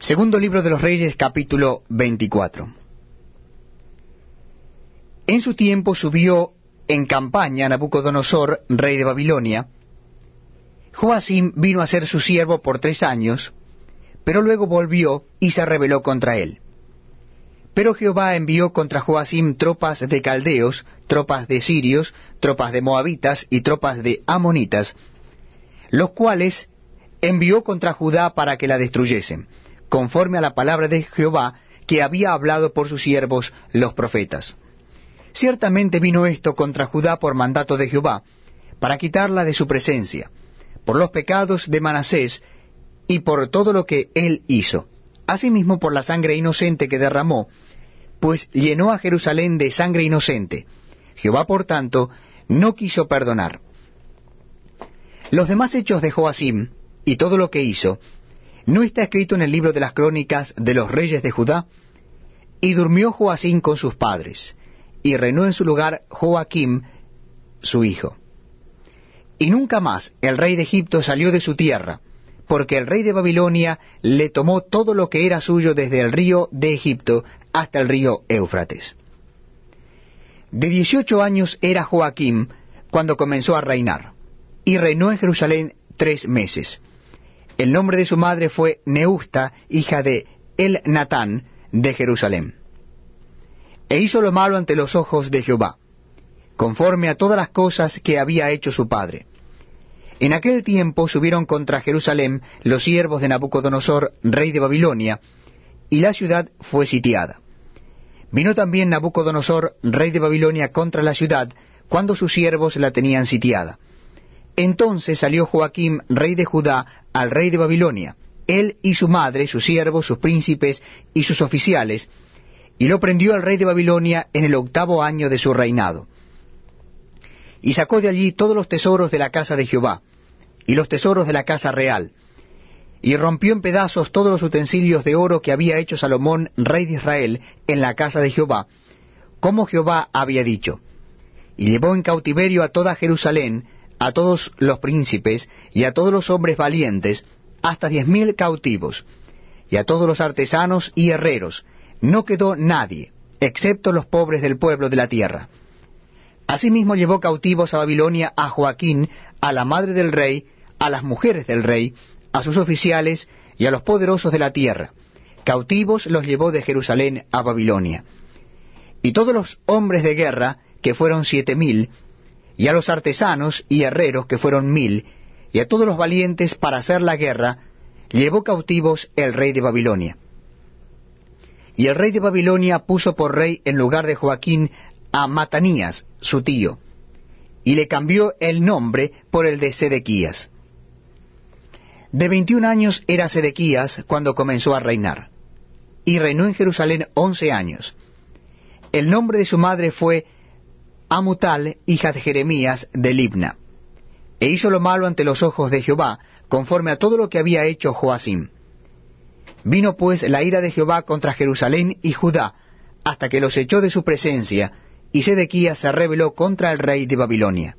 Segundo libro de los Reyes, capítulo 24. En su tiempo subió en campaña Nabucodonosor, rey de Babilonia. Joacim vino a ser su siervo por tres años, pero luego volvió y se rebeló contra él. Pero Jehová envió contra Joacim tropas de caldeos, tropas de sirios, tropas de moabitas y tropas de amonitas, los cuales envió contra Judá para que la destruyesen, conforme a la palabra de Jehová que había hablado por sus siervos los profetas. Ciertamente vino esto contra Judá por mandato de Jehová, para quitarla de su presencia, por los pecados de Manasés y por todo lo que él hizo, asimismo por la sangre inocente que derramó, pues llenó a Jerusalén de sangre inocente. Jehová, por tanto, no quiso perdonar. Los demás hechos de Joacim, y todo lo que hizo, ¿no está escrito en el libro de las crónicas de los reyes de Judá? Y durmió Joacim con sus padres, y reinó en su lugar Joaquim, su hijo. Y nunca más el rey de Egipto salió de su tierra, porque el rey de Babilonia le tomó todo lo que era suyo desde el río de Egipto hasta el río Éufrates. De dieciocho años era Joaquim cuando comenzó a reinar, y reinó en Jerusalén tres meses. El nombre de su madre fue Neusta, hija de El Natán, de Jerusalén e hizo lo malo ante los ojos de Jehová, conforme a todas las cosas que había hecho su padre. En aquel tiempo subieron contra Jerusalén los siervos de Nabucodonosor, rey de Babilonia, y la ciudad fue sitiada. Vino también Nabucodonosor, rey de Babilonia, contra la ciudad, cuando sus siervos la tenían sitiada. Entonces salió Joaquim, rey de Judá, al rey de Babilonia, él y su madre, sus siervos, sus príncipes y sus oficiales, y lo prendió el rey de Babilonia en el octavo año de su reinado. Y sacó de allí todos los tesoros de la casa de Jehová, y los tesoros de la casa real, y rompió en pedazos todos los utensilios de oro que había hecho Salomón, rey de Israel, en la casa de Jehová, como Jehová había dicho. Y llevó en cautiverio a toda Jerusalén, a todos los príncipes y a todos los hombres valientes, hasta diez mil cautivos, y a todos los artesanos y herreros, no quedó nadie, excepto los pobres del pueblo de la tierra. Asimismo llevó cautivos a Babilonia a Joaquín, a la madre del rey, a las mujeres del rey, a sus oficiales y a los poderosos de la tierra. Cautivos los llevó de Jerusalén a Babilonia. Y todos los hombres de guerra, que fueron siete mil, y a los artesanos y herreros, que fueron mil, y a todos los valientes para hacer la guerra, llevó cautivos el rey de Babilonia. Y el rey de Babilonia puso por rey en lugar de Joaquín a Matanías, su tío, y le cambió el nombre por el de Sedequías. De veintiún años era Sedequías cuando comenzó a reinar, y reinó en Jerusalén once años. El nombre de su madre fue Amutal, hija de Jeremías de Libna, e hizo lo malo ante los ojos de Jehová, conforme a todo lo que había hecho Joacim. Vino pues la ira de Jehová contra Jerusalén y Judá, hasta que los echó de su presencia, y Sedequías se rebeló contra el rey de Babilonia.